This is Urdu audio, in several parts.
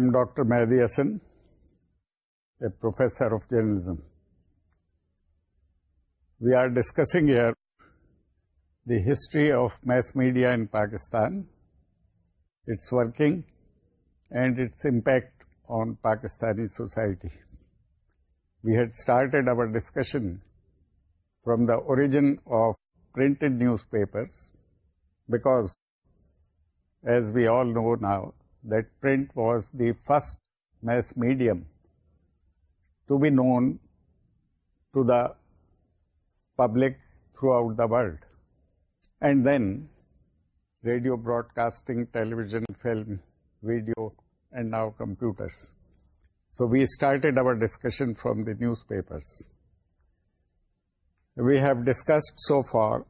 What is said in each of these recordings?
I am Dr. Mehdi Hasan, a professor of journalism. We are discussing here the history of mass media in Pakistan, its working and its impact on Pakistani society. We had started our discussion from the origin of printed newspapers because, as we all know now, that print was the first mass medium to be known to the public throughout the world. And then radio broadcasting, television, film, video, and now computers. So we started our discussion from the newspapers. We have discussed so far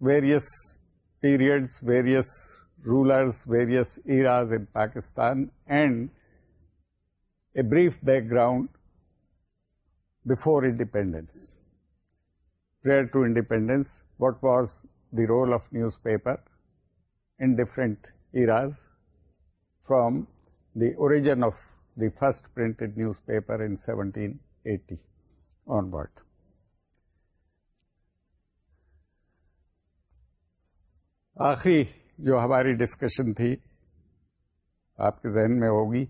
various periods, various rulers, various eras in Pakistan, and a brief background before independence. Prior to independence, what was the role of newspaper in different eras, from the origin of the first printed newspaper in 1780 onward. Aakhri جو ہماری ڈسکشن تھی آپ کے ذہن میں ہوگی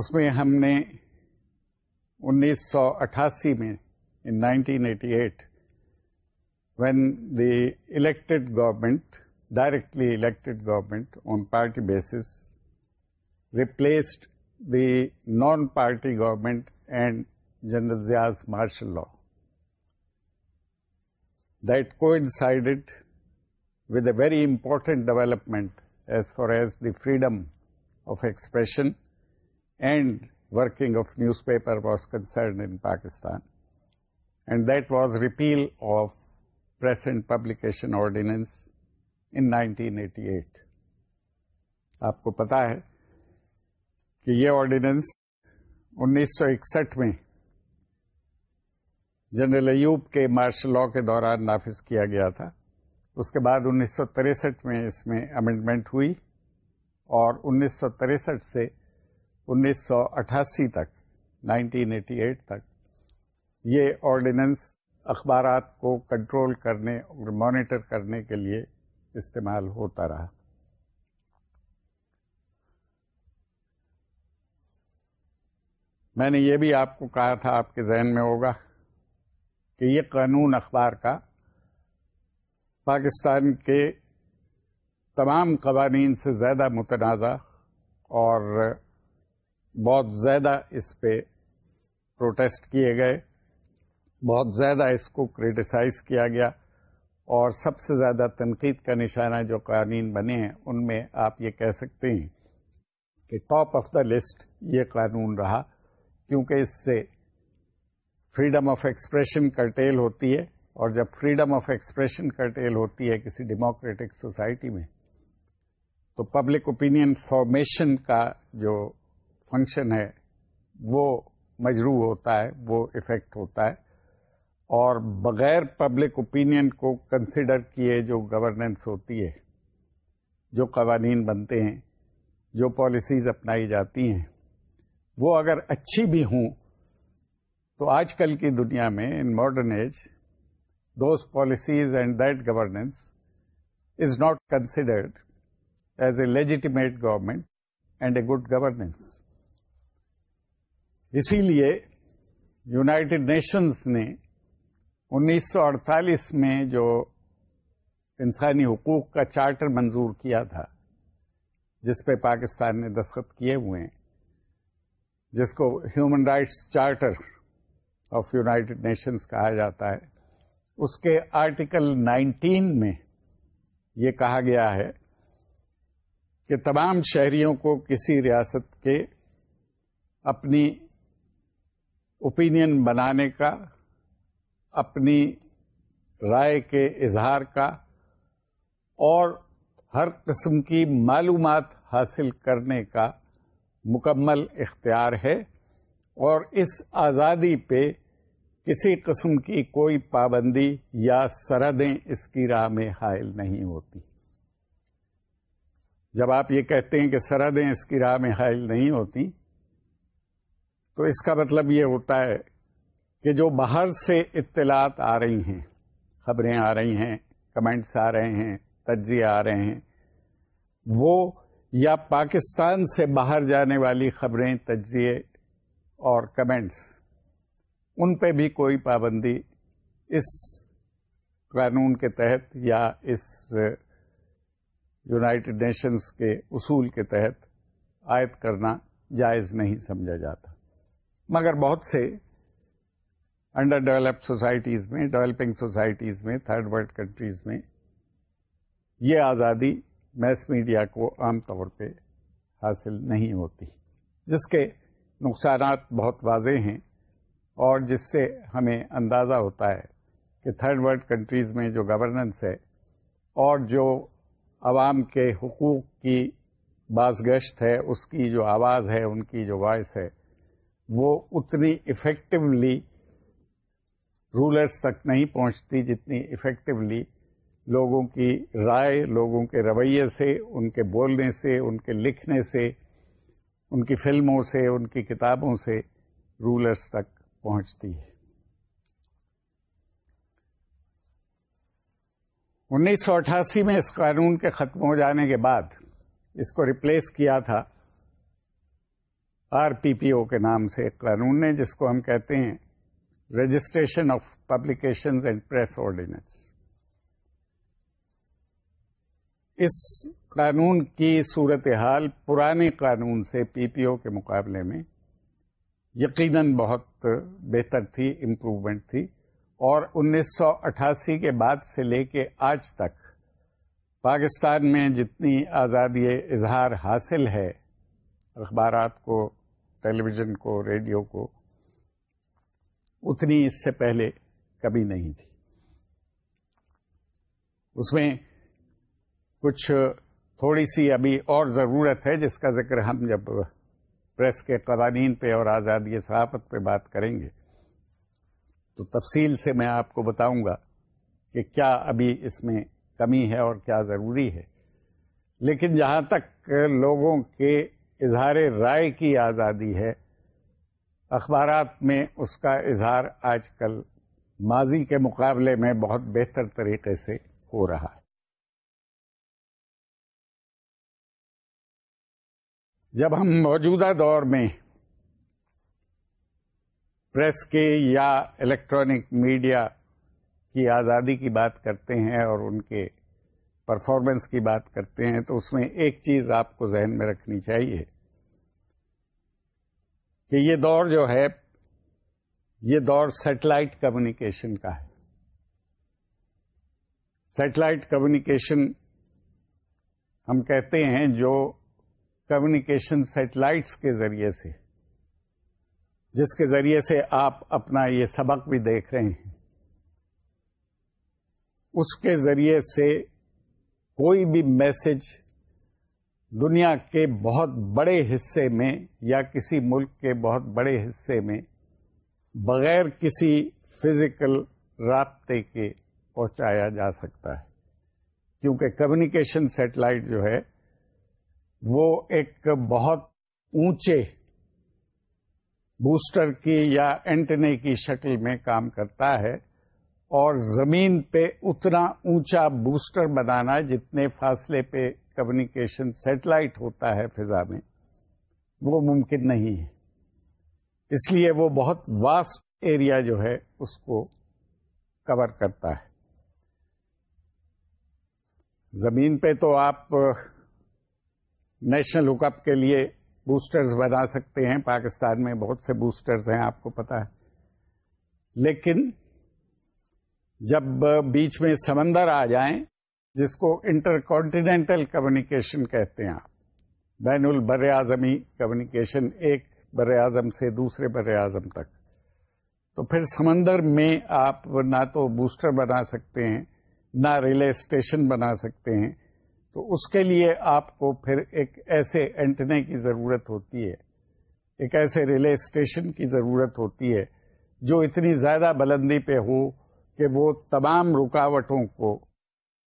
اس میں ہم نے انیس سو اٹھاسی میں in nineteen eighty eight when the elected government directly elected government on party basis replaced the non party government and general Zia's martial law that كو with a very important development as far as the freedom of expression and working of newspaper was concern Pakistan and that was repeal of present publication ordinance in 1988 آپ کو پتا ہے کہ یہ آرڈیننس انیس سو اکسٹھ میں جنرل ایوب کے مارشل لا کے دوران نافذ کیا گیا تھا اس کے بعد انیس سو تریسٹھ میں اس میں امنڈمنٹ ہوئی اور انیس سو تریسٹھ سے انیس سو اٹھاسی تک نائنٹین ایٹی ایٹ تک یہ آرڈیننس اخبارات کو کنٹرول کرنے اور مانیٹر کرنے کے لیے استعمال ہوتا رہا میں نے یہ بھی آپ کو کہا تھا آپ کے ذہن میں ہوگا کہ یہ قانون اخبار کا پاکستان کے تمام قوانین سے زیادہ متنازع اور بہت زیادہ اس پہ پروٹیسٹ کیے گئے بہت زیادہ اس کو کریٹیسائز کیا گیا اور سب سے زیادہ تنقید کا نشانہ جو قوانین بنے ہیں ان میں آپ یہ کہہ سکتے ہیں کہ ٹاپ آف دا لسٹ یہ قانون رہا کیونکہ اس سے فریڈم آف ایکسپریشن کرٹیل ہوتی ہے اور جب فریڈم آف ایکسپریشن کرٹیل ہوتی ہے کسی ڈیموکریٹک سوسائٹی میں تو پبلک اوپینین فارمیشن کا جو فنکشن ہے وہ مجروح ہوتا ہے وہ افیکٹ ہوتا ہے اور بغیر پبلک اوپینین کو کنسیڈر کیے جو گورننس ہوتی ہے جو قوانین بنتے ہیں جو پالیسیز اپنائی جاتی ہیں وہ اگر اچھی بھی ہوں تو آج کل کی دنیا میں in modern age those policies and that governance is not considered as a legitimate government and a good governance. اسی لیے یوناٹیڈ نیشنز نے انیس سو اڑتالیس میں جو انسانی حقوق کا چارٹر منظور کیا تھا جس پہ پاکستان نے دستخط کیے ہوئے ہیں جس کو human rights charter of United Nations کہا جاتا ہے اس کے آرٹیکل نائنٹین میں یہ کہا گیا ہے کہ تمام شہریوں کو کسی ریاست کے اپنی اوپینین بنانے کا اپنی رائے کے اظہار کا اور ہر قسم کی معلومات حاصل کرنے کا مکمل اختیار ہے اور اس آزادی پہ کسی قسم کی کوئی پابندی یا سرحدیں اس کی راہ میں حائل نہیں ہوتی جب آپ یہ کہتے ہیں کہ سرحدیں اس کی راہ میں حائل نہیں ہوتی تو اس کا مطلب یہ ہوتا ہے کہ جو باہر سے اطلاعات آ رہی ہیں خبریں آ رہی ہیں کمنٹس آ رہے ہیں تجزیے آ رہے ہیں وہ یا پاکستان سے باہر جانے والی خبریں تجزیے اور کمنٹس ان پہ بھی کوئی پابندی اس قانون کے تحت یا اس یونائٹڈ نیشنز کے اصول کے تحت عائد کرنا جائز نہیں سمجھا جاتا مگر بہت سے انڈر ڈیولپ سوسائٹیز میں ڈیولپنگ سوسائٹیز میں تھرڈ ورلڈ کنٹریز میں یہ آزادی میس میڈیا کو عام طور پہ حاصل نہیں ہوتی جس کے نقصانات بہت واضح ہیں اور جس سے ہمیں اندازہ ہوتا ہے کہ تھرڈ ورلڈ کنٹریز میں جو گورننس ہے اور جو عوام کے حقوق کی بازگشت گشت ہے اس کی جو آواز ہے ان کی جو وائس ہے وہ اتنی افیکٹولی رولرس تک نہیں پہنچتی جتنی افیکٹولی لوگوں کی رائے لوگوں کے رویے سے ان کے بولنے سے ان کے لکھنے سے ان کی فلموں سے ان کی کتابوں سے رولرس تک پہنچتی ہے انیس سو اٹھاسی میں اس قانون کے ختم ہو جانے کے بعد اس کو ریپلیس کیا تھا آر پی پی او کے نام سے ایک قانون نے جس کو ہم کہتے ہیں registration of publication and press ordinance اس قانون کی صورتحال پرانے قانون سے پی پی او کے مقابلے میں یقیناً بہت بہتر تھی امپروومنٹ تھی اور انیس سو اٹھاسی کے بعد سے لے کے آج تک پاکستان میں جتنی آزادی اظہار حاصل ہے اخبارات کو ٹیلی ویژن کو ریڈیو کو اتنی اس سے پہلے کبھی نہیں تھی اس میں کچھ تھوڑی سی ابھی اور ضرورت ہے جس کا ذکر ہم جب پریس کے قوانین پہ اور آزادی صحافت پہ بات کریں گے تو تفصیل سے میں آپ کو بتاؤں گا کہ کیا ابھی اس میں کمی ہے اور کیا ضروری ہے لیکن جہاں تک لوگوں کے اظہار رائے کی آزادی ہے اخبارات میں اس کا اظہار آج کل ماضی کے مقابلے میں بہت بہتر طریقے سے ہو رہا ہے جب ہم موجودہ دور میں پریس کے یا الیکٹرانک میڈیا کی آزادی کی بات کرتے ہیں اور ان کے پرفارمنس کی بات کرتے ہیں تو اس میں ایک چیز آپ کو ذہن میں رکھنی چاہیے کہ یہ دور جو ہے یہ دور سیٹلائٹ کمیونیکیشن کا ہے سیٹلائٹ کمیونیکیشن ہم کہتے ہیں جو کمیونیکیشن سیٹلائٹس کے ذریعے سے جس کے ذریعے سے آپ اپنا یہ سبق بھی دیکھ رہے ہیں اس کے ذریعے سے کوئی بھی میسج دنیا کے بہت بڑے حصے میں یا کسی ملک کے بہت بڑے حصے میں بغیر کسی فزیکل رابطے کے پہنچایا جا سکتا ہے کیونکہ کمیونیکیشن سیٹلائٹ جو ہے وہ ایک بہت اونچے بوسٹر کی یا اینٹنے کی شکل میں کام کرتا ہے اور زمین پہ اتنا اونچا بوسٹر بنانا جتنے فاصلے پہ کمیونیکیشن سیٹلائٹ ہوتا ہے فضا میں وہ ممکن نہیں ہے اس لیے وہ بہت واسٹ ایریا جو ہے اس کو کور کرتا ہے زمین پہ تو آپ نیشنل ہک اپ کے لیے بوسٹرز بنا سکتے ہیں پاکستان میں بہت سے بوسٹرز ہیں آپ کو پتا ہے لیکن جب بیچ میں سمندر آ جائیں جس کو انٹر کانٹینٹل کمیونیکیشن کہتے ہیں آپ بین البر اعظمی کمیونیکیشن ایک بر اعظم سے دوسرے بر اعظم تک تو پھر سمندر میں آپ نہ تو بوسٹر بنا سکتے ہیں نہ ریلے اسٹیشن بنا سکتے ہیں تو اس کے لیے آپ کو پھر ایک ایسے اینٹنے کی ضرورت ہوتی ہے ایک ایسے ریلے اسٹیشن کی ضرورت ہوتی ہے جو اتنی زیادہ بلندی پہ ہو کہ وہ تمام رکاوٹوں کو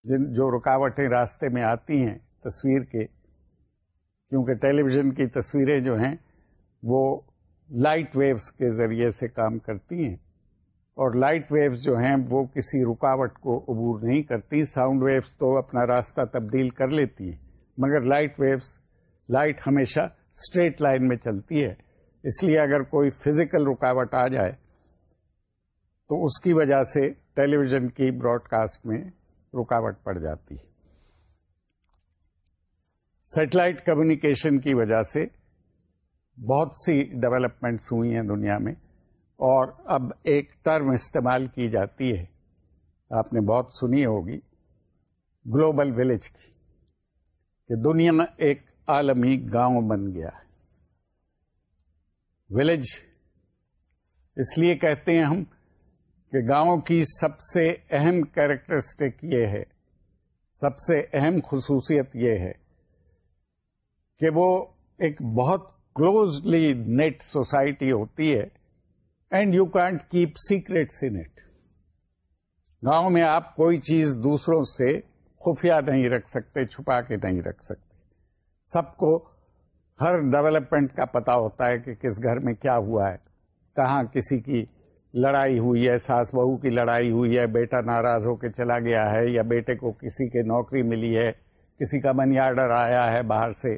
جن جو رکاوٹیں راستے میں آتی ہیں تصویر کے کیونکہ ٹیلی ویژن کی تصویریں جو ہیں وہ لائٹ ویوز کے ذریعے سے کام کرتی ہیں اور لائٹ ویوز جو ہیں وہ کسی رکاوٹ کو عبور نہیں کرتی ساؤنڈ ویوز تو اپنا راستہ تبدیل کر لیتی ہیں مگر لائٹ ویوز لائٹ ہمیشہ اسٹریٹ لائن میں چلتی ہے اس لیے اگر کوئی فزیکل رکاوٹ آ جائے تو اس کی وجہ سے ٹیلی ویژن کی براڈ کاسٹ میں رکاوٹ پڑ جاتی ہے سیٹلائٹ کمیونیکیشن کی وجہ سے بہت سی ڈیولپمنٹس ہوئی ہیں دنیا میں اور اب ایک ٹرم استعمال کی جاتی ہے آپ نے بہت سنی ہوگی گلوبل ولیج کی کہ دنیا میں ایک عالمی گاؤں بن گیا ہے ولیج اس لیے کہتے ہیں ہم کہ گاؤں کی سب سے اہم کیریکٹرسٹک یہ ہے سب سے اہم خصوصیت یہ ہے کہ وہ ایک بہت کلوزلی نیٹ سوسائٹی ہوتی ہے and you can't keep secret it گاؤں میں آپ کوئی چیز دوسروں سے خفیہ نہیں رکھ سکتے چھپا کے نہیں رکھ سکتے سب کو ہر ڈیولپمنٹ کا پتا ہوتا ہے کہ کس گھر میں کیا ہوا ہے کہاں کسی کی لڑائی ہوئی ہے ساس بہو کی لڑائی ہوئی ہے بیٹا ناراض ہو کے چلا گیا ہے یا بیٹے کو کسی کے نوکری ملی ہے کسی کا منی آرڈر آیا ہے باہر سے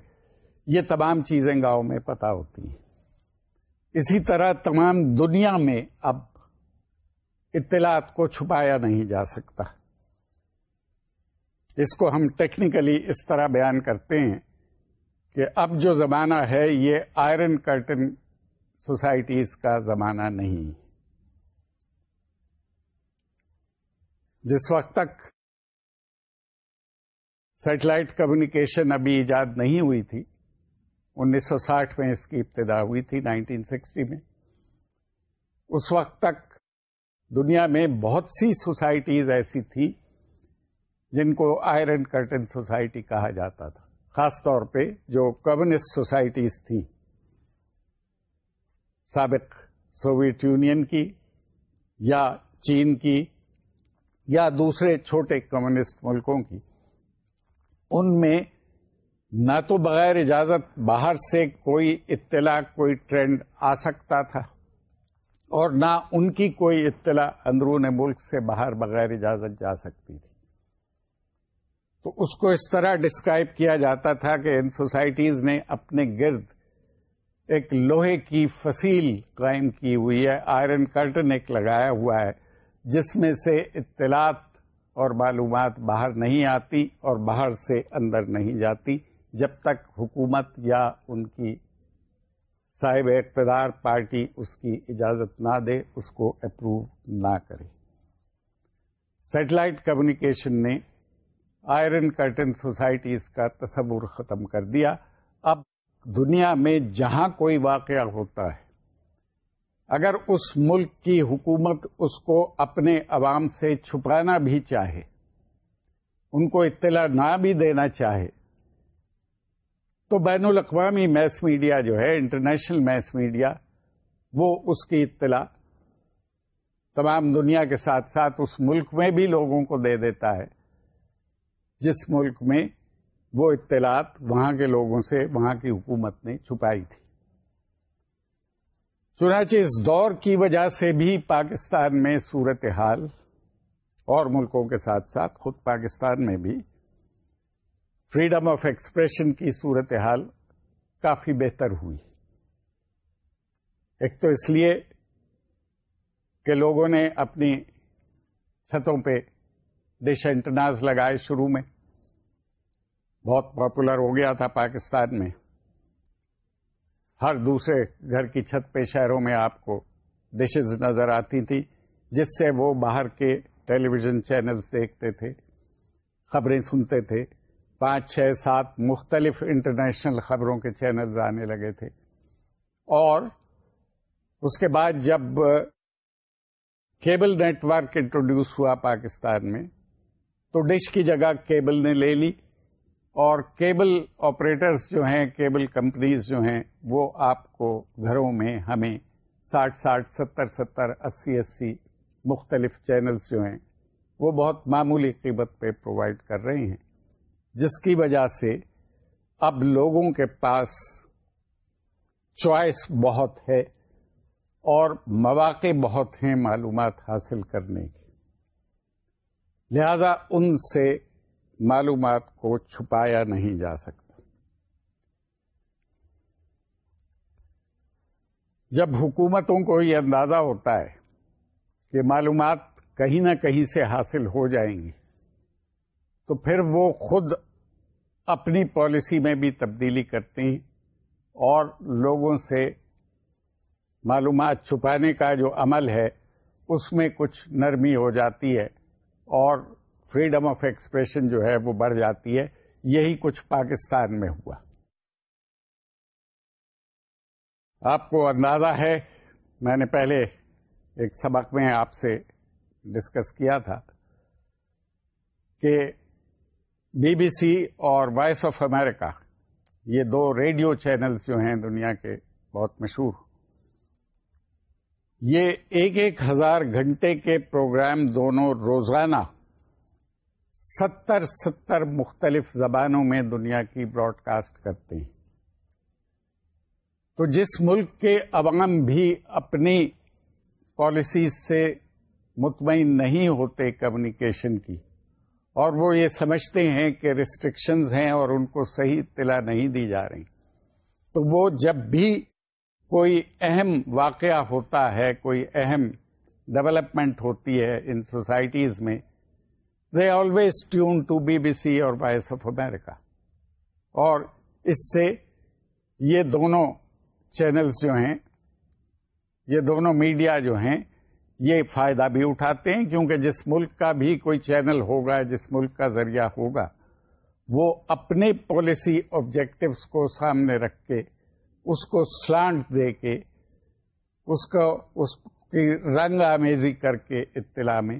یہ تمام چیزیں گاؤں میں پتا ہوتی ہیں اسی طرح تمام دنیا میں اب اطلاعات کو چھپایا نہیں جا سکتا اس کو ہم ٹیکنیکلی اس طرح بیان کرتے ہیں کہ اب جو زمانہ ہے یہ آئرن کرٹن سوسائٹیز کا زمانہ نہیں جس وقت تک سیٹلائٹ کمیونیکیشن ابھی ایجاد نہیں ہوئی تھی انیس سو ساٹھ میں اس کی ابتدا ہوئی تھی نائنٹین سکسٹی میں اس وقت تک دنیا میں بہت سی سوسائٹیز ایسی تھی جن کو آئرن کرٹن سوسائٹی کہا جاتا تھا خاص طور پہ جو کمسٹ سوسائٹیز تھیں سابق سوویت یونین کی یا چین کی یا دوسرے چھوٹے کمیونسٹ ملکوں کی ان میں نہ تو بغیر اجازت باہر سے کوئی اطلاع کوئی ٹرینڈ آ سکتا تھا اور نہ ان کی کوئی اطلاع اندرون ملک سے باہر بغیر اجازت جا سکتی تھی تو اس کو اس طرح ڈسکرائب کیا جاتا تھا کہ ان سوسائٹیز نے اپنے گرد ایک لوہے کی فصیل قائم کی ہوئی ہے آئرن کرٹن ایک لگایا ہوا ہے جس میں سے اطلاعات اور معلومات باہر نہیں آتی اور باہر سے اندر نہیں جاتی جب تک حکومت یا ان کی صاحب اقتدار پارٹی اس کی اجازت نہ دے اس کو اپروو نہ کرے سیٹلائٹ کمیونیکیشن نے آئرن کرٹن سوسائٹیز کا تصور ختم کر دیا اب دنیا میں جہاں کوئی واقعہ ہوتا ہے اگر اس ملک کی حکومت اس کو اپنے عوام سے چھپانا بھی چاہے ان کو اطلاع نہ بھی دینا چاہے تو بین الاقوامی میس میڈیا جو ہے انٹرنیشنل میس میڈیا وہ اس کی اطلاع تمام دنیا کے ساتھ ساتھ اس ملک میں بھی لوگوں کو دے دیتا ہے جس ملک میں وہ اطلاعات وہاں کے لوگوں سے وہاں کی حکومت نے چھپائی تھی چنانچہ اس دور کی وجہ سے بھی پاکستان میں صورتحال اور ملکوں کے ساتھ ساتھ خود پاکستان میں بھی فریڈم آف ایکسپریشن کی صورت حال کافی بہتر ہوئی ایک تو اس لیے کہ لوگوں نے اپنی چھتوں پہ ڈش انٹناز لگائے شروع میں بہت پاپولر ہو گیا تھا پاکستان میں ہر دوسرے گھر کی چھت پہ شہروں میں آپ کو ڈشز نظر آتی تھی جس سے وہ باہر کے ٹیلی ویژن چینلز دیکھتے تھے خبریں سنتے تھے پانچ چھ سات مختلف انٹرنیشنل خبروں کے چینلز آنے لگے تھے اور اس کے بعد جب کیبل نیٹ ورک انٹروڈیوس ہوا پاکستان میں تو ڈش کی جگہ کیبل نے لے لی اور کیبل آپریٹرس جو ہیں کیبل کمپنیز جو ہیں وہ آپ کو گھروں میں ہمیں ساٹھ ساٹھ ستر ستر اسی اسی مختلف چینلز جو ہیں وہ بہت معمولی قیمت پہ پرووائڈ کر رہے ہیں جس کی وجہ سے اب لوگوں کے پاس چوائس بہت ہے اور مواقع بہت ہیں معلومات حاصل کرنے کی لہذا ان سے معلومات کو چھپایا نہیں جا سکتا جب حکومتوں کو یہ اندازہ ہوتا ہے کہ معلومات کہیں نہ کہیں سے حاصل ہو جائیں گی تو پھر وہ خود اپنی پالیسی میں بھی تبدیلی کرتی اور لوگوں سے معلومات چھپانے کا جو عمل ہے اس میں کچھ نرمی ہو جاتی ہے اور فریڈم آف ایکسپریشن جو ہے وہ بڑھ جاتی ہے یہی کچھ پاکستان میں ہوا آپ کو اندازہ ہے میں نے پہلے ایک سبق میں آپ سے ڈسکس کیا تھا کہ بی بی سی اور وائس آف امیرکا یہ دو ریڈیو چینلز جو ہیں دنیا کے بہت مشہور یہ ایک ایک ہزار گھنٹے کے پروگرام دونوں روزانہ ستر ستر مختلف زبانوں میں دنیا کی براڈ کاسٹ کرتے ہیں تو جس ملک کے عوام بھی اپنی پالیسیز سے مطمئن نہیں ہوتے کمیونیکیشن کی اور وہ یہ سمجھتے ہیں کہ ریسٹرکشنز ہیں اور ان کو صحیح اطلاع نہیں دی جا رہی تو وہ جب بھی کوئی اہم واقعہ ہوتا ہے کوئی اہم ڈیولپمنٹ ہوتی ہے ان سوسائٹیز میں they always tune to B B C اور وائس آف امیرکا اور اس سے یہ دونوں چینلز جو ہیں یہ دونوں میڈیا جو ہیں یہ فائدہ بھی اٹھاتے ہیں کیونکہ جس ملک کا بھی کوئی چینل ہوگا جس ملک کا ذریعہ ہوگا وہ اپنے پالیسی آبجیکٹوس کو سامنے رکھ کے اس کو سلانٹ دے کے اس کو اس کی رنگ آمیزی کر کے اطلاع میں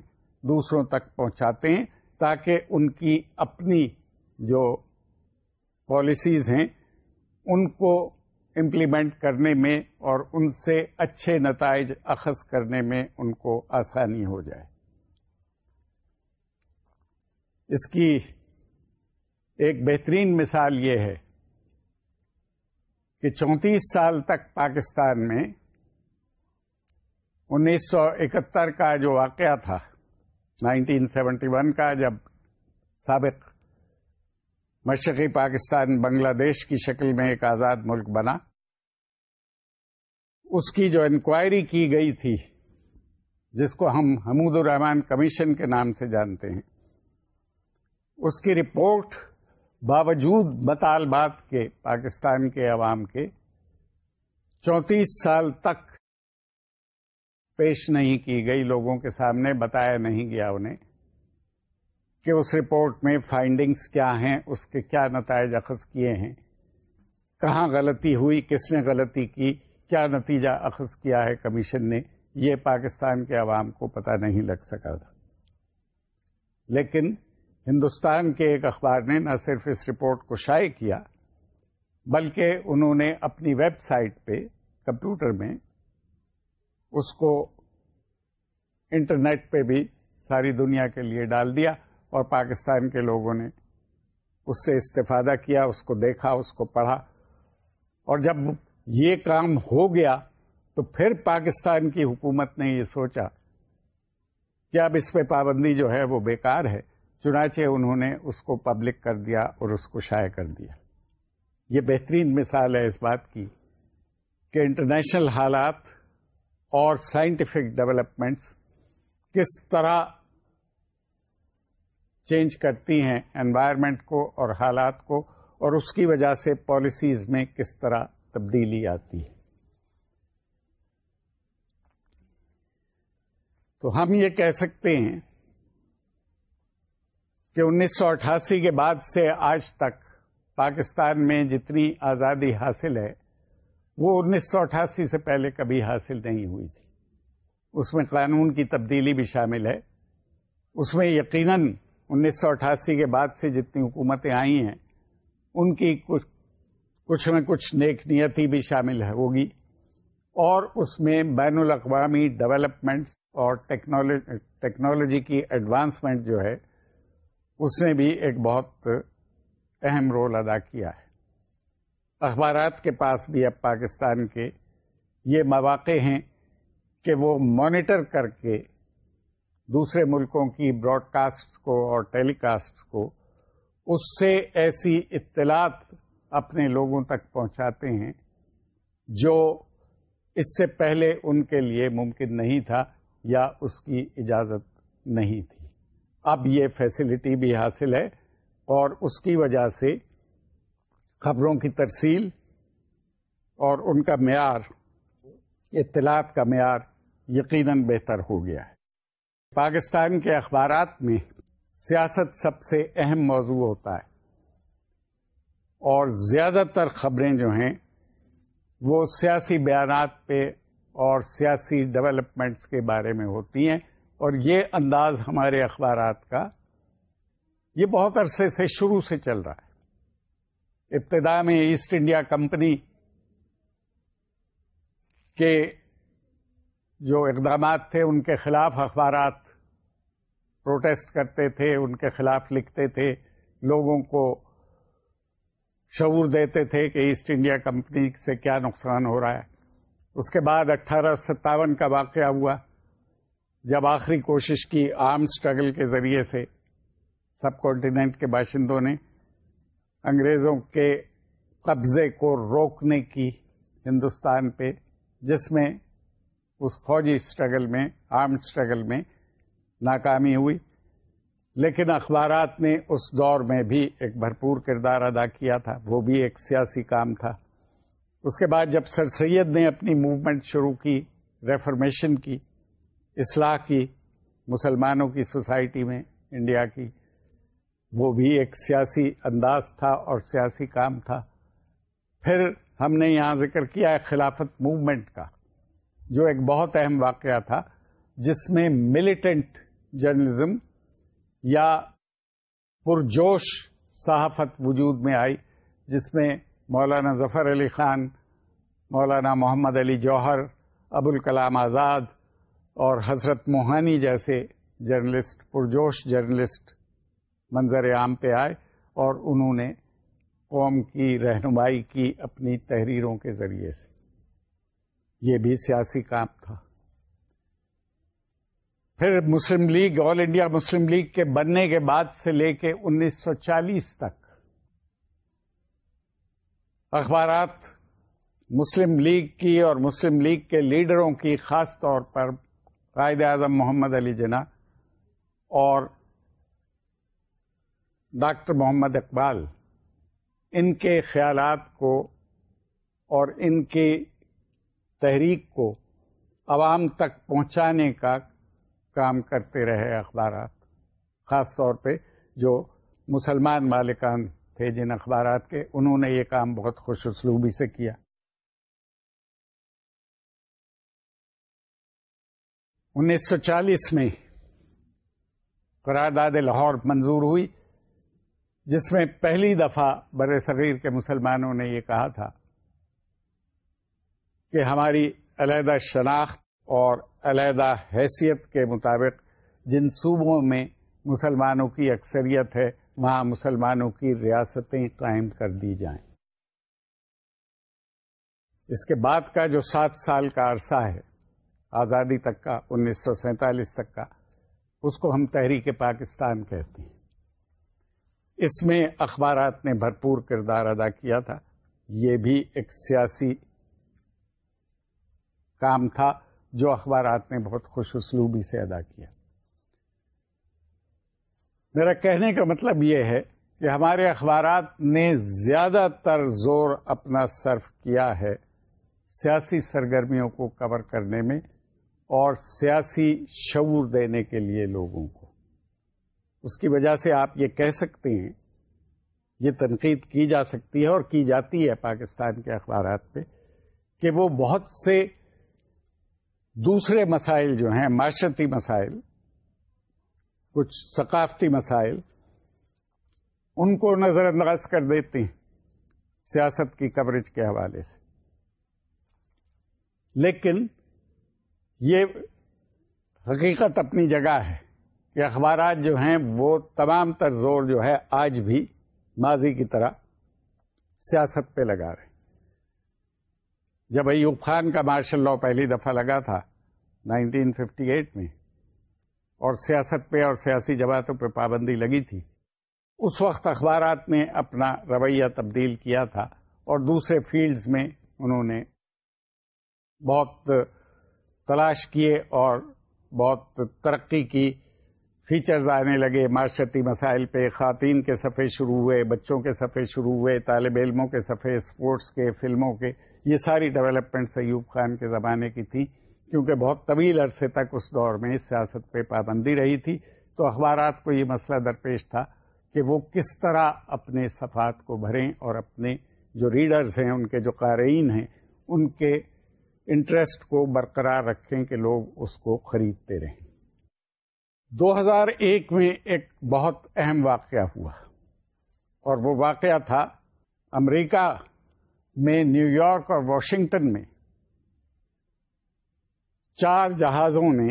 دوسروں تک پہنچاتے ہیں تاکہ ان کی اپنی جو پالیسیز ہیں ان کو امپلیمنٹ کرنے میں اور ان سے اچھے نتائج اخذ کرنے میں ان کو آسانی ہو جائے اس کی ایک بہترین مثال یہ ہے کہ چونتیس سال تک پاکستان میں انیس سو اکہتر کا جو واقعہ تھا نائنٹین سیونٹی ون کا جب سابق مشرقی پاکستان بنگلہ دیش کی شکل میں ایک آزاد ملک بنا اس کی جو انکوائری کی گئی تھی جس کو ہم حمود الرحمان کمیشن کے نام سے جانتے ہیں اس کی رپورٹ باوجود مطالبات کے پاکستان کے عوام کے چونتیس سال تک پیش نہیں کی گئی لوگوں کے سامنے بتایا نہیں گیا انہیں کہ اس رپورٹ میں فائنڈنگز کیا ہیں اس کے کیا نتائج اخذ کیے ہیں کہاں غلطی ہوئی کس نے غلطی کی کیا نتیجہ اخذ کیا ہے کمیشن نے یہ پاکستان کے عوام کو پتہ نہیں لگ سکا تھا لیکن ہندوستان کے ایک اخبار نے نہ صرف اس رپورٹ کو شائع کیا بلکہ انہوں نے اپنی ویب سائٹ پہ کمپیوٹر میں اس کو انٹرنیٹ پہ بھی ساری دنیا کے لیے ڈال دیا اور پاکستان کے لوگوں نے اس سے استفادہ کیا اس کو دیکھا اس کو پڑھا اور جب یہ کام ہو گیا تو پھر پاکستان کی حکومت نے یہ سوچا کہ اب اس پہ پابندی جو ہے وہ بیکار ہے چنانچہ انہوں نے اس کو پبلک کر دیا اور اس کو شائع کر دیا یہ بہترین مثال ہے اس بات کی کہ انٹرنیشنل حالات اور سائنٹیفک ڈیولپمنٹس کس طرح چینج کرتی ہیں انوائرمنٹ کو اور حالات کو اور اس کی وجہ سے پالیسیز میں کس طرح تبدیلی آتی ہے تو ہم یہ کہہ سکتے ہیں کہ انیس سو اٹھاسی کے بعد سے آج تک پاکستان میں جتنی آزادی حاصل ہے وہ انیس سو اٹھاسی سے پہلے کبھی حاصل نہیں ہوئی تھی اس میں قانون کی تبدیلی بھی شامل ہے اس میں یقیناً انیس سو اٹھاسی کے بعد سے جتنی حکومتیں آئی ہیں ان کی کچھ کچھ نہ کچھ نیک نیتی بھی شامل ہوگی اور اس میں بین الاقوامی ڈیولپمنٹس اور ٹیکنالوجی ٹیکنالوجی کی ایڈوانسمنٹ جو ہے اس نے بھی ایک بہت اہم رول ادا کیا ہے اخبارات کے پاس بھی اب پاکستان کے یہ مواقع ہیں کہ وہ مانیٹر کر کے دوسرے ملکوں کی براڈ کاسٹ کو اور ٹیلی کاسٹ کو اس سے ایسی اطلاعات اپنے لوگوں تک پہنچاتے ہیں جو اس سے پہلے ان کے لیے ممکن نہیں تھا یا اس کی اجازت نہیں تھی اب یہ فیسلٹی بھی حاصل ہے اور اس کی وجہ سے خبروں کی ترسیل اور ان کا معیار اطلاعات کا معیار یقیناً بہتر ہو گیا ہے پاکستان کے اخبارات میں سیاست سب سے اہم موضوع ہوتا ہے اور زیادہ تر خبریں جو ہیں وہ سیاسی بیانات پہ اور سیاسی ڈیولپمنٹس کے بارے میں ہوتی ہیں اور یہ انداز ہمارے اخبارات کا یہ بہت عرصے سے شروع سے چل رہا ہے ابتدا میں ایسٹ انڈیا کمپنی کے جو اقدامات تھے ان کے خلاف اخبارات پروٹیسٹ کرتے تھے ان کے خلاف لکھتے تھے لوگوں کو شعور دیتے تھے کہ ایسٹ انڈیا کمپنی سے کیا نقصان ہو رہا ہے اس کے بعد اٹھارہ ستاون کا واقعہ ہوا جب آخری کوشش کی آرم اسٹرگل کے ذریعے سے سب کانٹیننٹ کے باشندوں نے انگریزوں کے قبضے کو روکنے کی ہندوستان پہ جس میں اس فوجی اسٹرگل میں آرمڈ اسٹرگل میں ناکامی ہوئی لیکن اخبارات نے اس دور میں بھی ایک بھرپور کردار ادا کیا تھا وہ بھی ایک سیاسی کام تھا اس کے بعد جب سر سید نے اپنی موومنٹ شروع کی ریفرمیشن کی اصلاح کی مسلمانوں کی سوسائٹی میں انڈیا کی وہ بھی ایک سیاسی انداز تھا اور سیاسی کام تھا پھر ہم نے یہاں ذکر کیا خلافت موومنٹ کا جو ایک بہت اہم واقعہ تھا جس میں ملیٹنٹ جرنلزم یا پرجوش صحافت وجود میں آئی جس میں مولانا ظفر علی خان مولانا محمد علی جوہر ابوالکلام آزاد اور حضرت موہانی جیسے جرنلسٹ پرجوش جرنلسٹ منظر عام پہ آئے اور انہوں نے قوم کی رہنمائی کی اپنی تحریروں کے ذریعے سے یہ بھی سیاسی کام تھا پھر مسلم لیگ آل انڈیا مسلم لیگ کے بننے کے بعد سے لے کے انیس سو چالیس تک اخبارات مسلم لیگ کی اور مسلم لیگ کے لیڈروں کی خاص طور پر قائد اعظم محمد علی جناح اور ڈاکٹر محمد اقبال ان کے خیالات کو اور ان کی تحریک کو عوام تک پہنچانے کا کام کرتے رہے اخبارات خاص طور پہ جو مسلمان مالکان تھے جن اخبارات کے انہوں نے یہ کام بہت خوش اسلوبی سے کیا انیس سو چالیس میں قرارداد لاہور منظور ہوئی جس میں پہلی دفعہ بر صغیر کے مسلمانوں نے یہ کہا تھا کہ ہماری علیحدہ شناخت اور علیحدہ حیثیت کے مطابق جن صوبوں میں مسلمانوں کی اکثریت ہے وہاں مسلمانوں کی ریاستیں قائم کر دی جائیں اس کے بعد کا جو سات سال کا عرصہ ہے آزادی تک کا انیس سو سینتالیس تک کا اس کو ہم تحریک پاکستان کہتے ہیں اس میں اخبارات نے بھرپور کردار ادا کیا تھا یہ بھی ایک سیاسی کام تھا جو اخبارات نے بہت خوش اسلوبی سے ادا کیا میرا کہنے کا مطلب یہ ہے کہ ہمارے اخبارات نے زیادہ تر زور اپنا صرف کیا ہے سیاسی سرگرمیوں کو کور کرنے میں اور سیاسی شعور دینے کے لیے لوگوں کو اس کی وجہ سے آپ یہ کہہ سکتے ہیں یہ تنقید کی جا سکتی ہے اور کی جاتی ہے پاکستان کے اخبارات پہ کہ وہ بہت سے دوسرے مسائل جو ہیں معاشرتی مسائل کچھ ثقافتی مسائل ان کو نظر انداز کر دیتی ہیں سیاست کی کوریج کے حوالے سے لیکن یہ حقیقت اپنی جگہ ہے کہ اخبارات جو ہیں وہ تمام تر زور جو ہے آج بھی ماضی کی طرح سیاست پہ لگا رہے جب ایوب خان کا مارشل لا پہلی دفعہ لگا تھا 1958 میں اور سیاست پہ اور سیاسی جماعتوں پہ پابندی لگی تھی اس وقت اخبارات نے اپنا رویہ تبدیل کیا تھا اور دوسرے فیلڈز میں انہوں نے بہت تلاش کیے اور بہت ترقی کی فیچرز آنے لگے معاشرتی مسائل پہ خواتین کے صفحے شروع ہوئے بچوں کے صفحے شروع ہوئے طالب علموں کے صفحے اسپورٹس کے فلموں کے یہ ساری ڈیولپمنٹ سیوب خان کے زمانے کی تھیں کیونکہ بہت طویل عرصے تک اس دور میں سیاست پہ پابندی رہی تھی تو اخبارات کو یہ مسئلہ درپیش تھا کہ وہ کس طرح اپنے صفات کو بھریں اور اپنے جو ریڈرز ہیں ان کے جو قارئین ہیں ان کے انٹرسٹ کو برقرار رکھیں کہ لوگ اس کو خریدتے رہیں دو ہزار ایک میں ایک بہت اہم واقعہ ہوا اور وہ واقعہ تھا امریکہ میں نیو یارک اور واشنگٹن میں چار جہازوں نے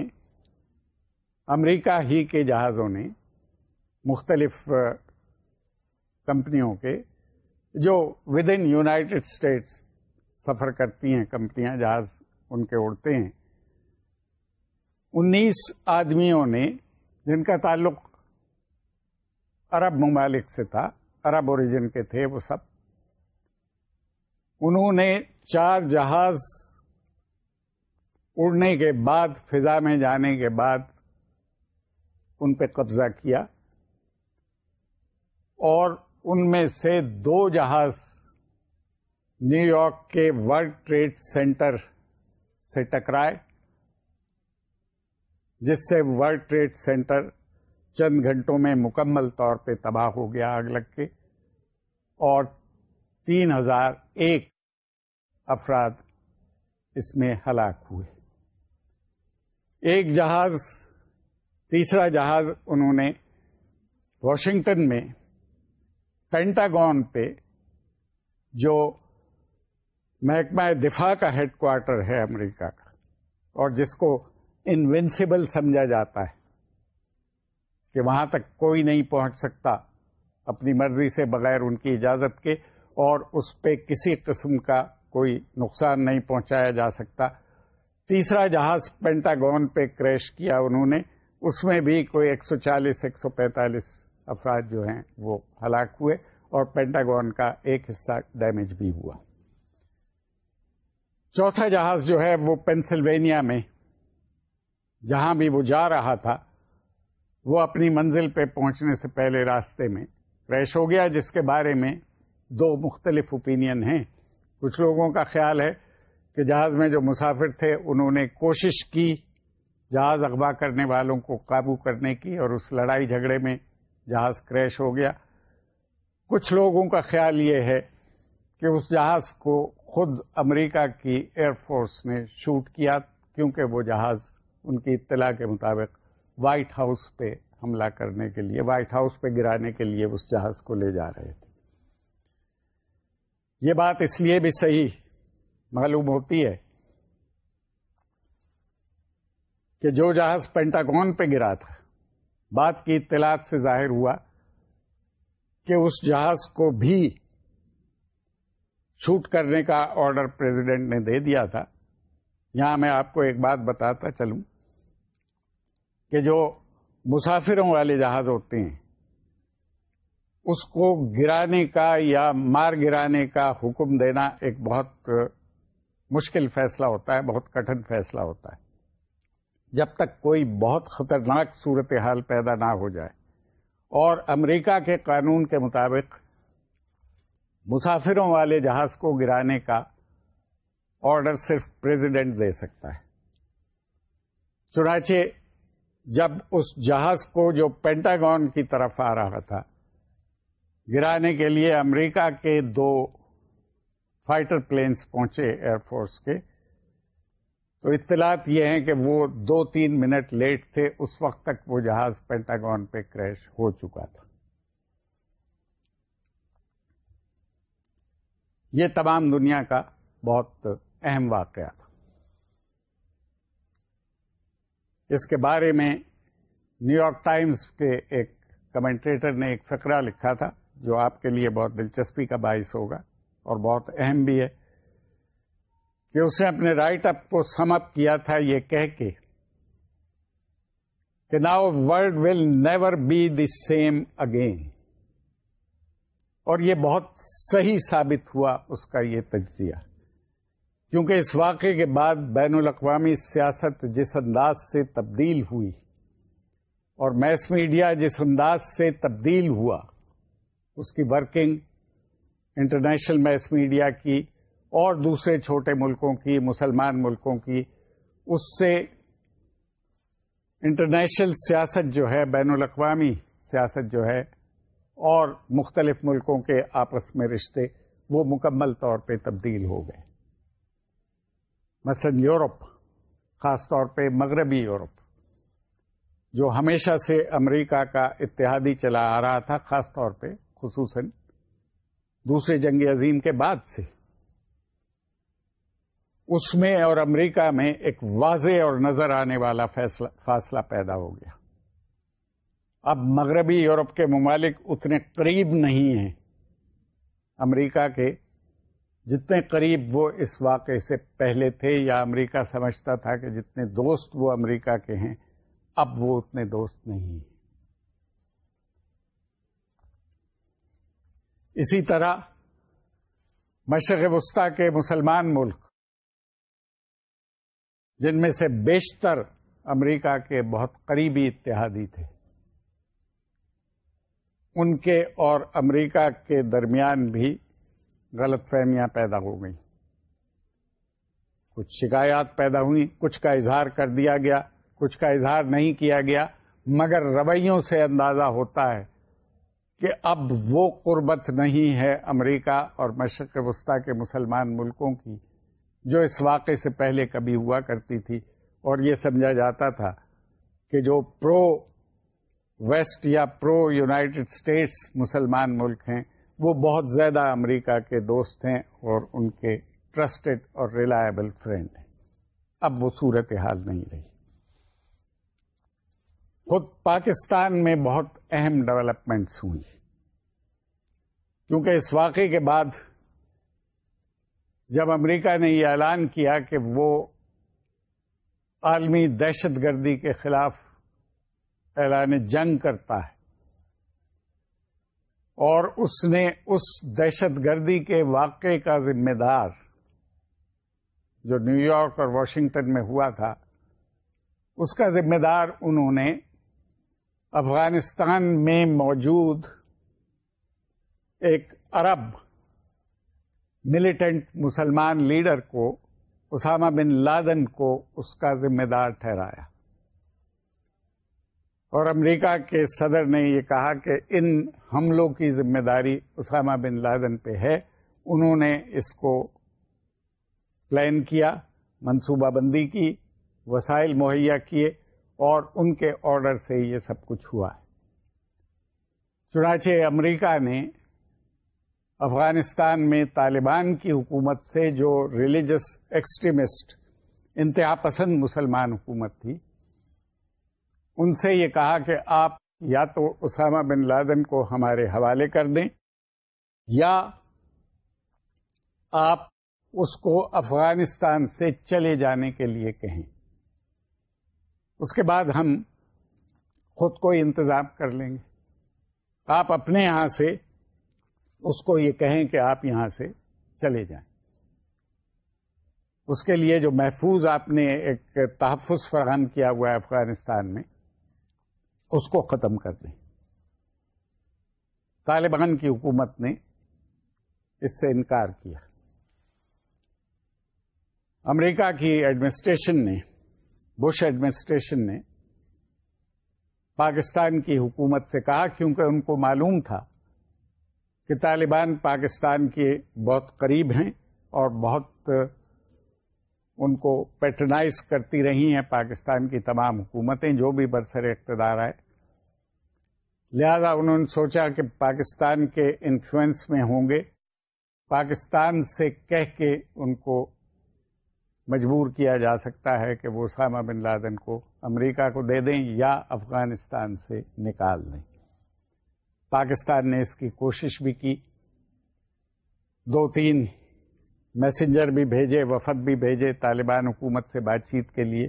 امریکہ ہی کے جہازوں نے مختلف کمپنیوں کے جو ود ان یونائٹیڈ اسٹیٹس سفر کرتی ہیں کمپنیاں جہاز ان کے اڑتے ہیں انیس آدمیوں نے جن کا تعلق عرب ممالک سے تھا عرب اوریجن کے تھے وہ سب انہوں نے چار جہاز اڑنے کے بعد فضا میں جانے کے بعد ان پہ قبضہ کیا اور ان میں سے دو جہاز نیو یارک کے ورلڈ ٹریڈ سینٹر سے ٹکرائے جس سے ورلڈ ٹریڈ سینٹر چند گھنٹوں میں مکمل طور پہ تباہ ہو گیا آگ لگ کے اور تین ہزار ایک افراد اس میں ہلاک ہوئے ایک جہاز تیسرا جہاز انہوں نے واشنگٹن میں پینٹاگون پہ جو محکمہ دفاع کا ہیڈ کوارٹر ہے امریکہ کا اور جس کو انوینسیبل سمجھا جاتا ہے کہ وہاں تک کوئی نہیں پہنچ سکتا اپنی مرضی سے بغیر ان کی اجازت کے اور اس پہ کسی قسم کا کوئی نقصان نہیں پہنچایا جا سکتا تیسرا جہاز پینٹاگون پہ کریش کیا انہوں نے اس میں بھی کوئی ایک سو چالیس ایک سو پینتالیس افراد جو ہیں وہ ہلاک ہوئے اور پینٹاگون کا ایک حصہ ڈیمیج بھی ہوا چوتھا جہاز جو ہے وہ پینسلوینیا میں جہاں بھی وہ جا رہا تھا وہ اپنی منزل پہ پہنچنے سے پہلے راستے میں کریش ہو گیا جس کے بارے میں دو مختلف اوپینین ہیں کچھ لوگوں کا خیال ہے کہ جہاز میں جو مسافر تھے انہوں نے کوشش کی جہاز اغوا کرنے والوں کو قابو کرنے کی اور اس لڑائی جھگڑے میں جہاز کریش ہو گیا کچھ لوگوں کا خیال یہ ہے کہ اس جہاز کو خود امریکہ کی ایئر فورس نے شوٹ کیا کیونکہ وہ جہاز ان کی اطلاع کے مطابق وائٹ ہاؤس پہ حملہ کرنے کے لیے وائٹ ہاؤس پہ گرانے کے لیے اس جہاز کو لے جا رہے تھے یہ بات اس لیے بھی صحیح معلوم ہوتی ہے کہ جو جہاز پینٹاگون پہ گرا تھا بات کی اطلاعات سے ظاہر ہوا کہ اس جہاز کو بھی چھوٹ کرنے کا آرڈر پریزیڈنٹ نے دے دیا تھا یہاں میں آپ کو ایک بات بتاتا چلوں کہ جو مسافروں والے جہاز ہوتے ہیں اس کو گرانے کا یا مار گرانے کا حکم دینا ایک بہت مشکل فیصلہ ہوتا ہے بہت کٹن فیصلہ ہوتا ہے جب تک کوئی بہت خطرناک صورتحال پیدا نہ ہو جائے اور امریکہ کے قانون کے مطابق مسافروں والے جہاز کو گرانے کا آرڈر صرف پریزیڈنٹ دے سکتا ہے چنانچہ جب اس جہاز کو جو پینٹاگون کی طرف آ رہا تھا گرانے کے لیے امریکہ کے دو فائٹر پلینس پہنچے ایئر فورس کے تو اطلاعات یہ ہیں کہ وہ دو تین منٹ لیٹ تھے اس وقت تک وہ جہاز پینٹاگون پہ کریش ہو چکا تھا یہ تمام دنیا کا بہت اہم واقعہ تھا اس کے بارے میں نیو یارک ٹائمز کے ایک کمنٹریٹر نے ایک فقرہ لکھا تھا جو آپ کے لیے بہت دلچسپی کا باعث ہوگا اور بہت اہم بھی ہے کہ اس نے اپنے رائٹ اپ کو سم اپ کیا تھا یہ کہہ کے کہ now world will never be the same again اور یہ بہت صحیح ثابت ہوا اس کا یہ تجزیہ کیونکہ اس واقعے کے بعد بین الاقوامی سیاست جس انداز سے تبدیل ہوئی اور میس میڈیا جس انداز سے تبدیل ہوا اس کی ورکنگ انٹرنیشنل میس میڈیا کی اور دوسرے چھوٹے ملکوں کی مسلمان ملکوں کی اس سے انٹرنیشنل سیاست جو ہے بین الاقوامی سیاست جو ہے اور مختلف ملکوں کے آپس میں رشتے وہ مکمل طور پہ تبدیل ہو گئے مثلا یورپ خاص طور پہ مغربی یورپ جو ہمیشہ سے امریکہ کا اتحادی چلا آ رہا تھا خاص طور پہ خصوصاً دوسرے جنگ عظیم کے بعد سے اس میں اور امریکہ میں ایک واضح اور نظر آنے والا فاصلہ پیدا ہو گیا اب مغربی یورپ کے ممالک اتنے قریب نہیں ہیں امریکہ کے جتنے قریب وہ اس واقعے سے پہلے تھے یا امریکہ سمجھتا تھا کہ جتنے دوست وہ امریکہ کے ہیں اب وہ اتنے دوست نہیں ہیں اسی طرح مشرق وسطی کے مسلمان ملک جن میں سے بیشتر امریکہ کے بہت قریبی اتحادی تھے ان کے اور امریکہ کے درمیان بھی غلط فہمیاں پیدا ہو گئیں کچھ شکایات پیدا ہوئی کچھ کا اظہار کر دیا گیا کچھ کا اظہار نہیں کیا گیا مگر رویوں سے اندازہ ہوتا ہے کہ اب وہ قربت نہیں ہے امریکہ اور مشرق وسطی کے مسلمان ملکوں کی جو اس واقعے سے پہلے کبھی ہوا کرتی تھی اور یہ سمجھا جاتا تھا کہ جو پرو ویسٹ یا پرو یونائٹڈ اسٹیٹس مسلمان ملک ہیں وہ بہت زیادہ امریکہ کے دوست ہیں اور ان کے ٹرسٹڈ اور ریلائبل فرینڈ ہیں اب وہ صورت حال نہیں رہی خود پاکستان میں بہت اہم ڈیولپمنٹس ہوئی کیونکہ اس واقعے کے بعد جب امریکہ نے یہ اعلان کیا کہ وہ عالمی دہشت گردی کے خلاف اعلان جنگ کرتا ہے اور اس نے اس دہشت گردی کے واقعے کا ذمہ دار جو نیو یارک اور واشنگٹن میں ہوا تھا اس کا ذمہ دار انہوں نے افغانستان میں موجود ایک عرب ملیٹنٹ مسلمان لیڈر کو اسامہ بن لادن کو اس کا ذمہ دار ٹھہرایا اور امریکہ کے صدر نے یہ کہا کہ ان حملوں کی ذمہ داری اسامہ بن لادن پہ ہے انہوں نے اس کو پلان کیا منصوبہ بندی کی وسائل مہیا کیے اور ان کے آرڈر سے یہ سب کچھ ہوا ہے چنانچہ امریکہ نے افغانستان میں طالبان کی حکومت سے جو ریلیجس ایکسٹریمسٹ انتہا پسند مسلمان حکومت تھی ان سے یہ کہا کہ آپ یا تو اسامہ بن لادن کو ہمارے حوالے کر دیں یا آپ اس کو افغانستان سے چلے جانے کے لیے کہیں اس کے بعد ہم خود کو انتظام کر لیں گے آپ اپنے یہاں سے اس کو یہ کہیں کہ آپ یہاں سے چلے جائیں اس کے لیے جو محفوظ آپ نے ایک تحفظ فراہم کیا ہوا ہے افغانستان میں اس کو ختم کر دیں طالبان کی حکومت نے اس سے انکار کیا امریکہ کی ایڈمنسٹریشن نے بش ایڈمنسٹریشن نے پاکستان کی حکومت سے کہا کیونکہ ان کو معلوم تھا کہ طالبان پاکستان کے بہت قریب ہیں اور بہت ان کو پیٹرنائز کرتی رہی ہیں پاکستان کی تمام حکومتیں جو بھی برسر اقتدار آئے لہذا انہوں نے سوچا کہ پاکستان کے انفلوئنس میں ہوں گے پاکستان سے کہہ کے ان کو مجبور کیا جا سکتا ہے کہ وہ اسامہ بن لادن کو امریکہ کو دے دیں یا افغانستان سے نکال دیں پاکستان نے اس کی کوشش بھی کی دو تین میسنجر بھی بھیجے وفد بھی بھیجے طالبان حکومت سے بات چیت کے لیے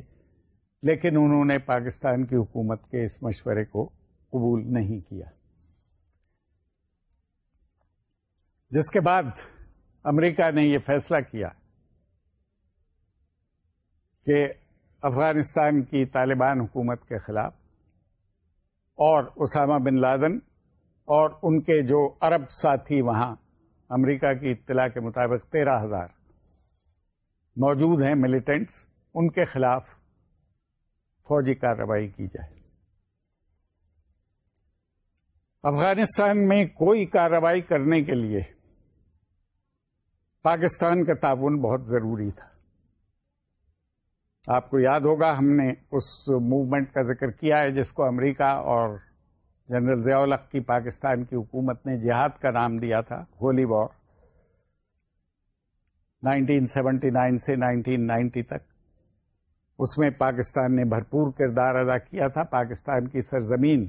لیکن انہوں نے پاکستان کی حکومت کے اس مشورے کو قبول نہیں کیا جس کے بعد امریکہ نے یہ فیصلہ کیا کہ افغانستان کی طالبان حکومت کے خلاف اور اسامہ بن لادن اور ان کے جو عرب ساتھی وہاں امریکہ کی اطلاع کے مطابق تیرہ ہزار موجود ہیں ملیٹنٹس ان کے خلاف فوجی کارروائی کی جائے افغانستان میں کوئی کارروائی کرنے کے لیے پاکستان کا تعاون بہت ضروری تھا آپ کو یاد ہوگا ہم نے اس موومنٹ کا ذکر کیا ہے جس کو امریکہ اور جنرل ضیاء کی پاکستان کی حکومت نے جہاد کا نام دیا تھا holy war nineteen seventy nine سے نائنٹین نائنٹی تک اس میں پاکستان نے بھرپور کردار ادا کیا تھا پاکستان کی سرزمین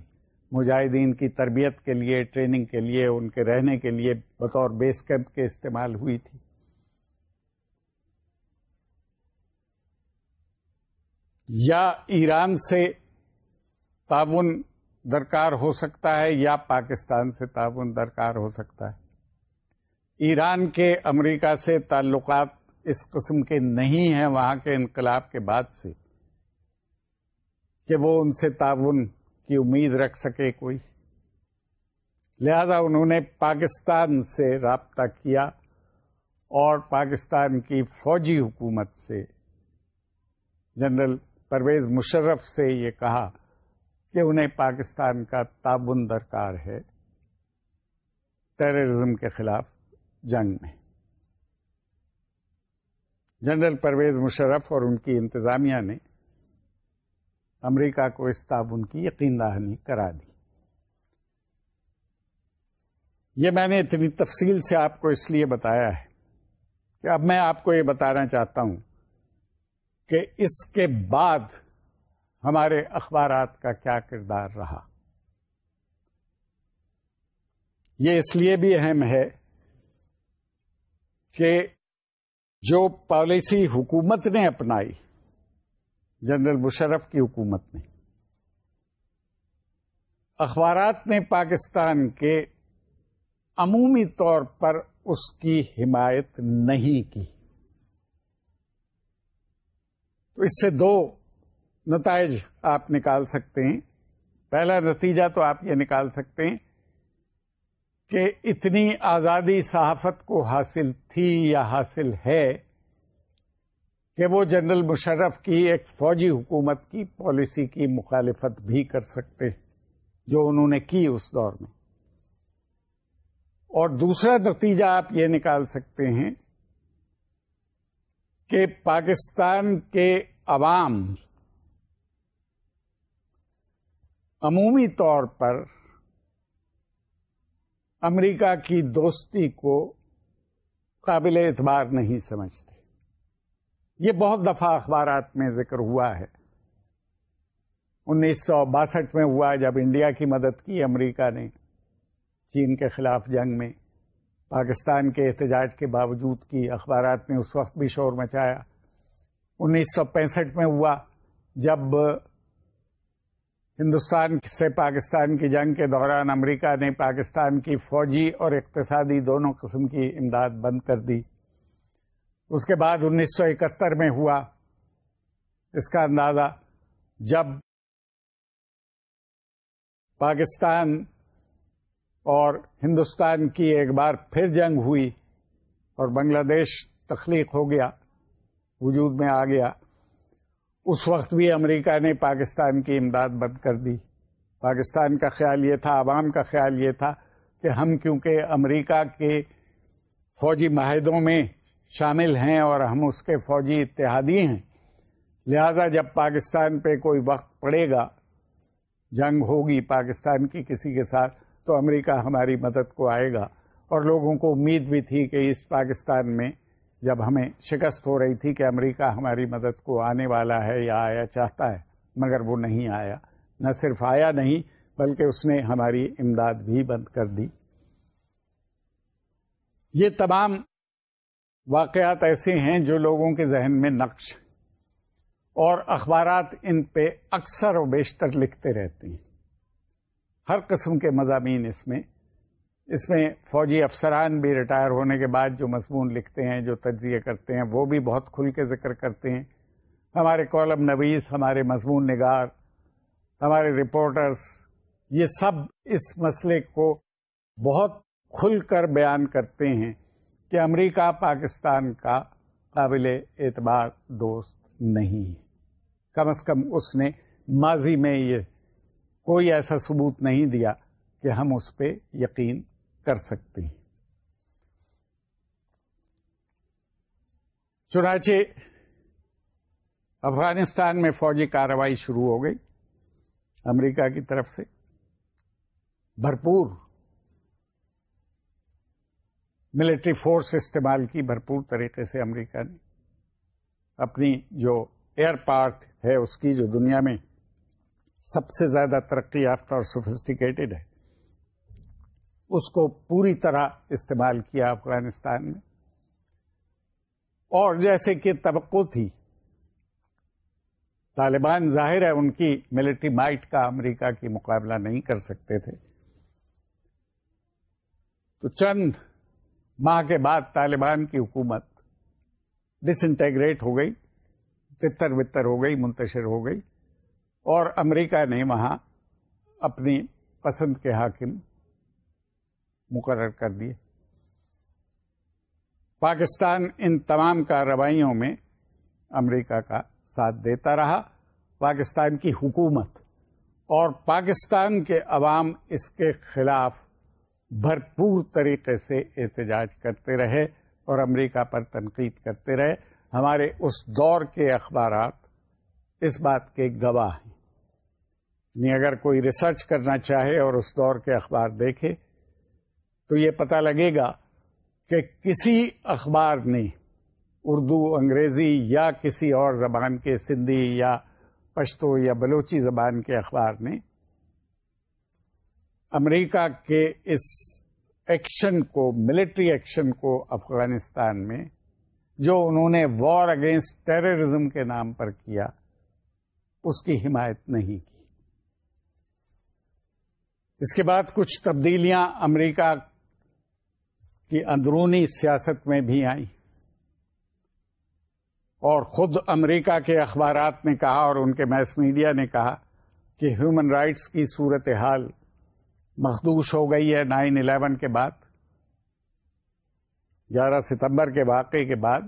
مجاہدین کی تربیت کے لیے ٹریننگ کے لیے ان کے رہنے کے لیے بطور بیس کیمپ کے استعمال ہوئی تھی یا ایران سے تعاون درکار ہو سکتا ہے یا پاکستان سے تعاون درکار ہو سکتا ہے ایران کے امریکہ سے تعلقات اس قسم کے نہیں ہیں وہاں کے انقلاب کے بعد سے کہ وہ ان سے تعاون کی امید رکھ سکے کوئی لہذا انہوں نے پاکستان سے رابطہ کیا اور پاکستان کی فوجی حکومت سے جنرل پرویز مشرف سے یہ کہا کہ انہیں پاکستان کا تعاون درکار ہے ٹیررزم کے خلاف جنگ میں جنرل پرویز مشرف اور ان کی انتظامیہ نے امریکہ کو اس تعاون کی یقین دہانی کرا دی یہ میں نے اتنی تفصیل سے آپ کو اس لیے بتایا ہے کہ اب میں آپ کو یہ بتانا چاہتا ہوں کہ اس کے بعد ہمارے اخبارات کا کیا کردار رہا یہ اس لیے بھی اہم ہے کہ جو پالیسی حکومت نے اپنائی جنرل مشرف کی حکومت نے اخبارات نے پاکستان کے عمومی طور پر اس کی حمایت نہیں کی تو اس سے دو نتائج آپ نکال سکتے ہیں پہلا نتیجہ تو آپ یہ نکال سکتے ہیں کہ اتنی آزادی صحافت کو حاصل تھی یا حاصل ہے کہ وہ جنرل مشرف کی ایک فوجی حکومت کی پالیسی کی مخالفت بھی کر سکتے جو انہوں نے کی اس دور میں اور دوسرا نتیجہ آپ یہ نکال سکتے ہیں کہ پاکستان کے عوام عمومی طور پر امریکہ کی دوستی کو قابل اعتبار نہیں سمجھتے یہ بہت دفعہ اخبارات میں ذکر ہوا ہے انیس سو باسٹھ میں ہوا جب انڈیا کی مدد کی امریکہ نے چین کے خلاف جنگ میں پاکستان کے احتجاج کے باوجود کی اخبارات نے اس وقت بھی شور مچایا انیس سو پینسٹھ میں ہوا جب ہندوستان سے پاکستان کی جنگ کے دوران امریکہ نے پاکستان کی فوجی اور اقتصادی دونوں قسم کی امداد بند کر دی اس کے بعد انیس سو اکہتر میں ہوا اس کا اندازہ جب پاکستان اور ہندوستان کی ایک بار پھر جنگ ہوئی اور بنگلہ دیش تخلیق ہو گیا وجود میں آ گیا اس وقت بھی امریکہ نے پاکستان کی امداد بند کر دی پاکستان کا خیال یہ تھا عوام کا خیال یہ تھا کہ ہم کیونکہ امریکہ کے فوجی معاہدوں میں شامل ہیں اور ہم اس کے فوجی اتحادی ہیں لہذا جب پاکستان پہ کوئی وقت پڑے گا جنگ ہوگی پاکستان کی کسی کے ساتھ تو امریکہ ہماری مدد کو آئے گا اور لوگوں کو امید بھی تھی کہ اس پاکستان میں جب ہمیں شکست ہو رہی تھی کہ امریکہ ہماری مدد کو آنے والا ہے یا آیا چاہتا ہے مگر وہ نہیں آیا نہ صرف آیا نہیں بلکہ اس نے ہماری امداد بھی بند کر دی یہ تمام واقعات ایسے ہیں جو لوگوں کے ذہن میں نقش اور اخبارات ان پہ اکثر و بیشتر لکھتے رہتے ہیں ہر قسم کے مضامین اس میں اس میں فوجی افسران بھی ریٹائر ہونے کے بعد جو مضمون لکھتے ہیں جو تجزیہ کرتے ہیں وہ بھی بہت کھل کے ذکر کرتے ہیں ہمارے کالم نویس ہمارے مضمون نگار ہمارے رپورٹرس یہ سب اس مسئلے کو بہت کھل کر بیان کرتے ہیں کہ امریکہ پاکستان کا قابل اعتبار دوست نہیں ہے کم از کم اس نے ماضی میں یہ کوئی ایسا ثبوت نہیں دیا کہ ہم اس پہ یقین کر سکتے ہیں چنانچہ افغانستان میں فوجی کاروائی شروع ہو گئی امریکہ کی طرف سے بھرپور ملٹری فورس استعمال کی بھرپور طریقے سے امریکہ نے اپنی جو ایئر پارٹ ہے اس کی جو دنیا میں سب سے زیادہ ترقی یافتہ اور سوفسٹیکیٹڈ ہے اس کو پوری طرح استعمال کیا افغانستان میں اور جیسے کہ توقع تھی طالبان ظاہر ہے ان کی ملٹری مائٹ کا امریکہ کی مقابلہ نہیں کر سکتے تھے تو چند ماہ کے بعد طالبان کی حکومت ڈس انٹیگریٹ ہو گئی تتر وتر ہو گئی منتشر ہو گئی اور امریکہ نے وہاں اپنی پسند کے حاکم مقرر کر دیے پاکستان ان تمام کارروائیوں میں امریکہ کا ساتھ دیتا رہا پاکستان کی حکومت اور پاکستان کے عوام اس کے خلاف بھرپور طریقے سے احتجاج کرتے رہے اور امریکہ پر تنقید کرتے رہے ہمارے اس دور کے اخبارات اس بات کے گواہ ہیں یعنی اگر کوئی ریسرچ کرنا چاہے اور اس دور کے اخبار دیکھے تو یہ پتہ لگے گا کہ کسی اخبار نے اردو انگریزی یا کسی اور زبان کے سندھی یا پشتو یا بلوچی زبان کے اخبار نے امریکہ کے اس ایکشن کو ملٹری ایکشن کو افغانستان میں جو انہوں نے وار اگینسٹ ٹیررزم کے نام پر کیا اس کی حمایت نہیں کی اس کے بعد کچھ تبدیلیاں امریکہ کی اندرونی سیاست میں بھی آئی اور خود امریکہ کے اخبارات نے کہا اور ان کے میس میڈیا نے کہا کہ ہیومن رائٹس کی صورت حال مخدوش ہو گئی ہے نائن الیون کے بعد گیارہ ستمبر کے واقعے کے بعد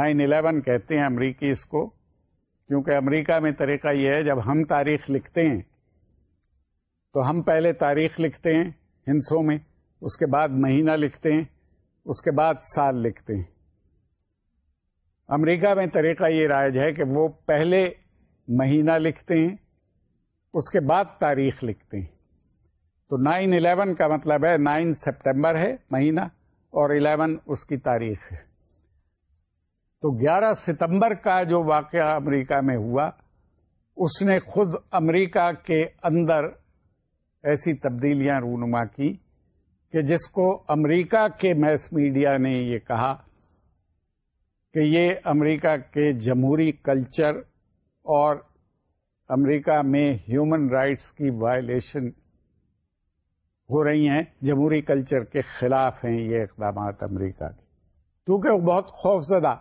نائن الیون کہتے ہیں امریکی اس کو کیونکہ امریکہ میں طریقہ یہ ہے جب ہم تاریخ لکھتے ہیں تو ہم پہلے تاریخ لکھتے ہیں ہنسوں میں اس کے بعد مہینہ لکھتے ہیں اس کے بعد سال لکھتے ہیں امریکہ میں طریقہ یہ رائج ہے کہ وہ پہلے مہینہ لکھتے ہیں اس کے بعد تاریخ لکھتے ہیں تو نائن الیون کا مطلب ہے نائن سپٹمبر ہے مہینہ اور الیون اس کی تاریخ ہے تو گیارہ ستمبر کا جو واقعہ امریکہ میں ہوا اس نے خود امریکہ کے اندر ایسی تبدیلیاں رونما کی کہ جس کو امریکہ کے میس میڈیا نے یہ کہا کہ یہ امریکہ کے جمہوری کلچر اور امریکہ میں ہیومن رائٹس کی وائلیشن ہو رہی ہیں جمہوری کلچر کے خلاف ہیں یہ اقدامات امریکہ کے کیونکہ وہ بہت خوفزدہ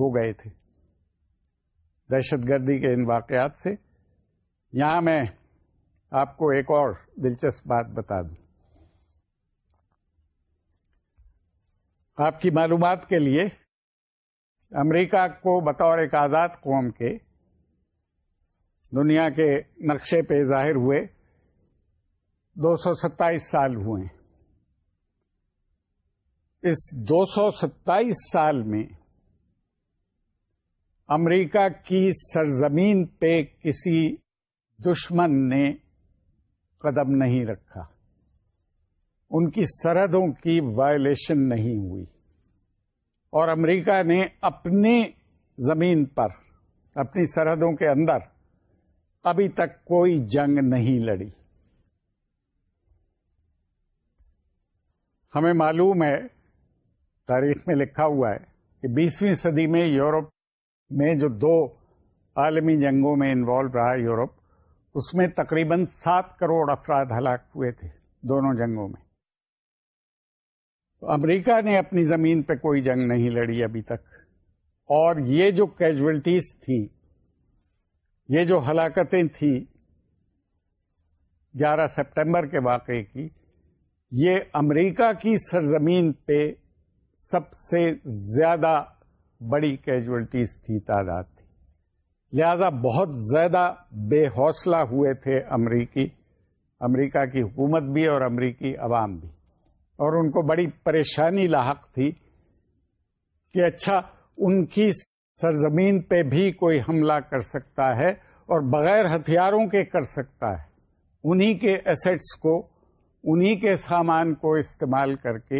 ہو گئے تھے دہشت گردی کے ان واقعات سے یہاں میں آپ کو ایک اور دلچسپ بات بتا دوں آپ کی معلومات کے لیے امریکہ کو بطور ایک آزاد قوم کے دنیا کے نقشے پہ ظاہر ہوئے دو سو ستائیس سال ہوئے اس دو سو ستائیس سال میں امریکہ کی سرزمین پہ کسی دشمن نے قدم نہیں رکھا ان کی سرحدوں کی وائلیشن نہیں ہوئی اور امریکہ نے اپنی زمین پر اپنی سرحدوں کے اندر ابھی تک کوئی جنگ نہیں لڑی ہمیں معلوم ہے تاریخ میں لکھا ہوا ہے کہ بیسویں صدی میں یورپ میں جو دو عالمی جنگوں میں انوالو رہا یورپ اس میں تقریباً سات کروڑ افراد ہلاک ہوئے تھے دونوں جنگوں میں تو امریکہ نے اپنی زمین پہ کوئی جنگ نہیں لڑی ابھی تک اور یہ جو کیجویلٹیز تھی یہ جو ہلاکتیں تھیں گیارہ سپٹمبر کے واقعے کی یہ امریکہ کی سرزمین پہ سب سے زیادہ بڑی کیجویلٹیز تھی تعداد تھی لہذا بہت زیادہ بے حوصلہ ہوئے تھے امریکی امریکہ کی حکومت بھی اور امریکی عوام بھی اور ان کو بڑی پریشانی لاحق تھی کہ اچھا ان کی سرزمین پہ بھی کوئی حملہ کر سکتا ہے اور بغیر ہتھیاروں کے کر سکتا ہے انہی کے ایسٹس کو انہی کے سامان کو استعمال کر کے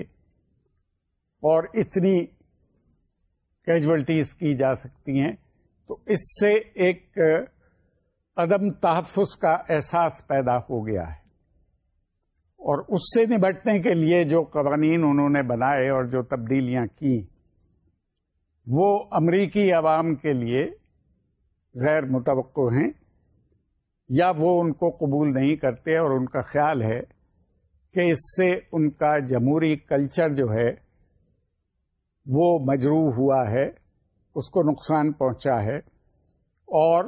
اور اتنی کیجولٹیز کی جا سکتی ہیں تو اس سے ایک عدم تحفظ کا احساس پیدا ہو گیا ہے اور اس سے نمٹنے کے لیے جو قوانین انہوں نے بنائے اور جو تبدیلیاں کی وہ امریکی عوام کے لیے غیر متوقع ہیں یا وہ ان کو قبول نہیں کرتے اور ان کا خیال ہے کہ اس سے ان کا جمہوری کلچر جو ہے وہ مجروح ہوا ہے اس کو نقصان پہنچا ہے اور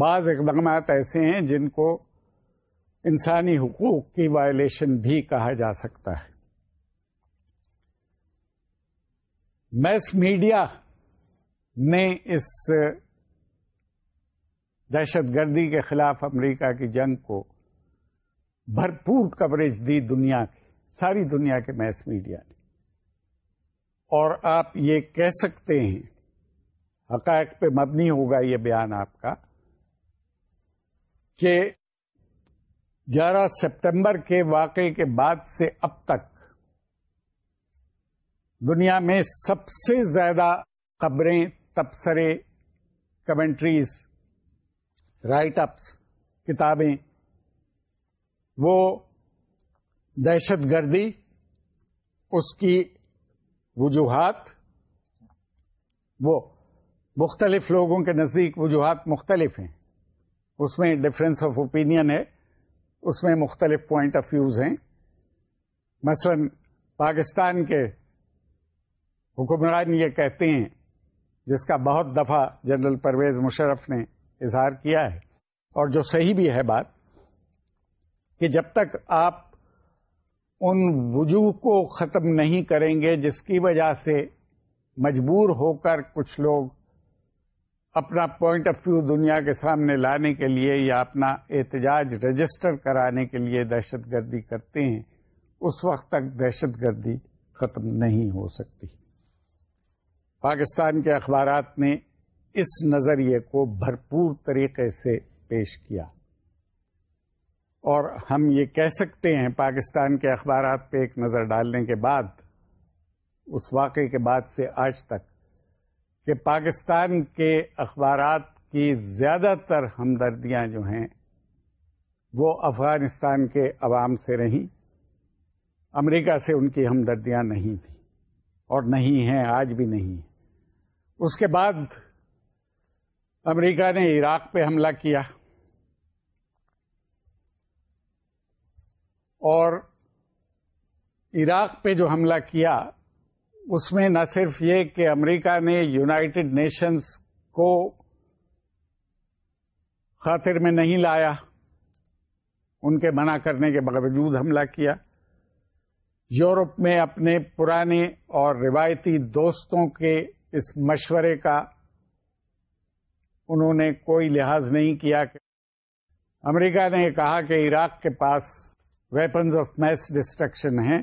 بعض اقدامات ایسے ہیں جن کو انسانی حقوق کی وائلیشن بھی کہا جا سکتا ہے میس میڈیا نے اس دہشت گردی کے خلاف امریکہ کی جنگ کو بھرپور کوریج دی دنیا کی ساری دنیا کے میس میڈیا نے اور آپ یہ کہہ سکتے ہیں حقائق پہ مبنی ہوگا یہ بیان آپ کا کہ گیارہ سپتمبر کے واقعے کے بعد سے اب تک دنیا میں سب سے زیادہ قبریں تبصرے کمنٹریز رائٹ اپس کتابیں وہ دہشت گردی اس کی وجوہات وہ مختلف لوگوں کے نزدیک وجوہات مختلف ہیں اس میں ڈفرینس آف اوپینین ہے اس میں مختلف پوائنٹ آف ویوز ہیں مثلا پاکستان کے حکمران یہ کہتے ہیں جس کا بہت دفعہ جنرل پرویز مشرف نے اظہار کیا ہے اور جو صحیح بھی ہے بات کہ جب تک آپ ان وجوہ کو ختم نہیں کریں گے جس کی وجہ سے مجبور ہو کر کچھ لوگ اپنا پوائنٹ آف ویو دنیا کے سامنے لانے کے لیے یا اپنا احتجاج رجسٹر کرانے کے لیے دہشت گردی کرتے ہیں اس وقت تک دہشت گردی ختم نہیں ہو سکتی پاکستان کے اخبارات نے اس نظریے کو بھرپور طریقے سے پیش کیا اور ہم یہ کہہ سکتے ہیں پاکستان کے اخبارات پہ ایک نظر ڈالنے کے بعد اس واقعے کے بعد سے آج تک کہ پاکستان کے اخبارات کی زیادہ تر ہمدردیاں جو ہیں وہ افغانستان کے عوام سے رہیں امریکہ سے ان کی ہمدردیاں نہیں تھیں اور نہیں ہیں آج بھی نہیں اس کے بعد امریکہ نے عراق پہ حملہ کیا اور عراق پہ جو حملہ کیا اس میں نہ صرف یہ کہ امریکہ نے یوناٹیڈ نیشنز کو خاطر میں نہیں لایا ان کے منع کرنے کے باوجود حملہ کیا یورپ میں اپنے پرانے اور روایتی دوستوں کے اس مشورے کا انہوں نے کوئی لحاظ نہیں کیا کہ امریکہ نے کہا کہ عراق کے پاس ویپنز آف میس ڈسٹرکشن ہیں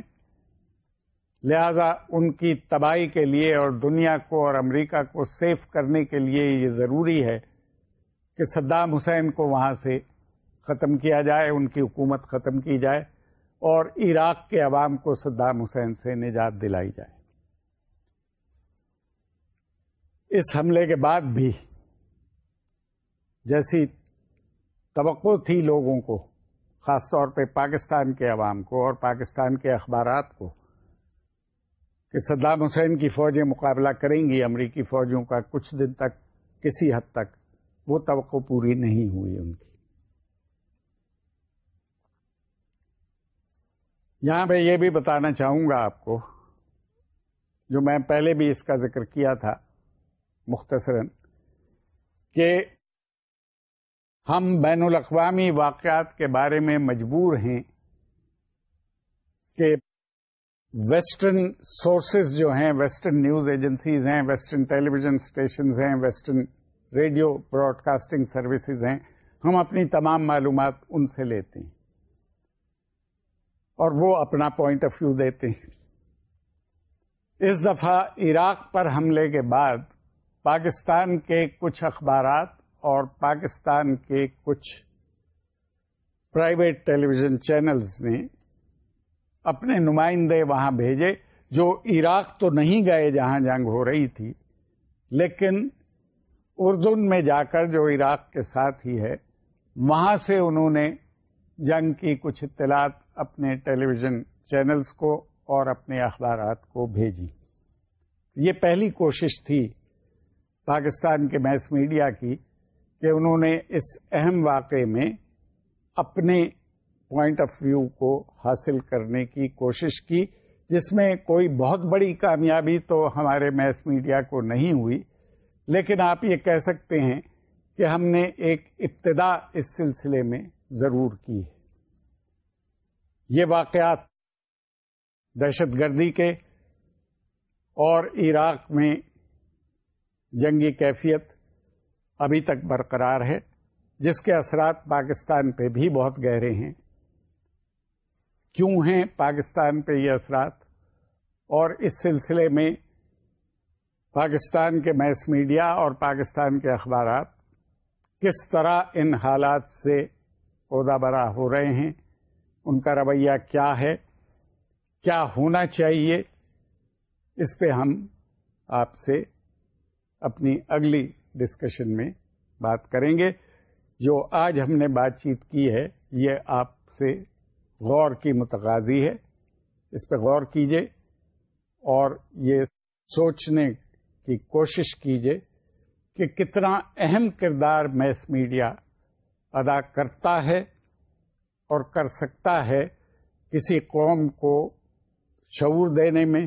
لہذا ان کی تباہی کے لیے اور دنیا کو اور امریکہ کو سیف کرنے کے لیے یہ ضروری ہے کہ صدام حسین کو وہاں سے ختم کیا جائے ان کی حکومت ختم کی جائے اور عراق کے عوام کو صدام حسین سے نجات دلائی جائے اس حملے کے بعد بھی جیسی توقع تھی لوگوں کو خاص طور پہ پاکستان کے عوام کو اور پاکستان کے اخبارات کو کہ صدام حسین کی فوجیں مقابلہ کریں گی امریکی فوجوں کا کچھ دن تک کسی حد تک وہ توقع پوری نہیں ہوئی ان کی یہاں پہ یہ بھی بتانا چاہوں گا آپ کو جو میں پہلے بھی اس کا ذکر کیا تھا مختصراً کہ ہم بین الاقوامی واقعات کے بارے میں مجبور ہیں کہ ویسٹرن سورسز جو ہیں ویسٹرن نیوز ایجنسیز ہیں ویسٹرن ٹیلی ویژن اسٹیشنز ہیں western radio broadcasting services ہیں ہم اپنی تمام معلومات ان سے لیتے ہیں اور وہ اپنا پوائنٹ آف ویو دیتے ہیں اس دفعہ عراق پر حملے کے بعد پاکستان کے کچھ اخبارات اور پاکستان کے کچھ پرائیویٹ ٹیلیویژن چینلز نے اپنے نمائندے وہاں بھیجے جو عراق تو نہیں گئے جہاں جنگ ہو رہی تھی لیکن اردن میں جا کر جو عراق کے ساتھ ہی ہے وہاں سے انہوں نے جنگ کی کچھ اطلاعات اپنے ٹیلی ویژن چینلز کو اور اپنے اخبارات کو بھیجی یہ پہلی کوشش تھی پاکستان کے میس میڈیا کی کہ انہوں نے اس اہم واقعے میں اپنے پوائنٹ آف ویو کو حاصل کرنے کی کوشش کی جس میں کوئی بہت بڑی کامیابی تو ہمارے میس میڈیا کو نہیں ہوئی لیکن آپ یہ کہہ سکتے ہیں کہ ہم نے ایک ابتدا اس سلسلے میں ضرور کی ہے یہ واقعات دہشت گردی کے اور عراق میں جنگی کیفیت ابھی تک برقرار ہے جس کے اثرات پاکستان پہ بھی بہت گہرے ہیں کیوں ہیں پاکستان پہ یہ اثرات اور اس سلسلے میں پاکستان کے میس میڈیا اور پاکستان کے اخبارات کس طرح ان حالات سے عہدہ برا ہو رہے ہیں ان کا رویہ کیا ہے کیا ہونا چاہیے اس پہ ہم آپ سے اپنی اگلی ڈسکشن میں بات کریں گے جو آج ہم نے بات چیت کی ہے یہ آپ سے غور کی متقاضی ہے اس پہ غور کیجیے اور یہ سوچنے کی کوشش کیجیے کہ کتنا اہم کردار میس میڈیا ادا کرتا ہے اور کر سکتا ہے کسی قوم کو شعور دینے میں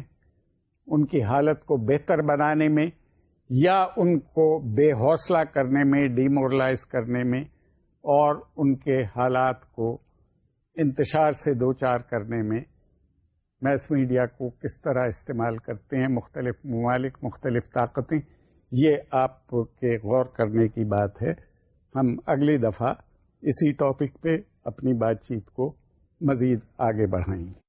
ان کی حالت کو بہتر بنانے میں یا ان کو بے حوصلہ کرنے میں ڈیمورلائز کرنے میں اور ان کے حالات کو انتشار سے دو چار کرنے میں میس میڈیا کو کس طرح استعمال کرتے ہیں مختلف ممالک مختلف طاقتیں یہ آپ کے غور کرنے کی بات ہے ہم اگلی دفعہ اسی ٹاپک پہ اپنی بات چیت کو مزید آگے بڑھائیں گے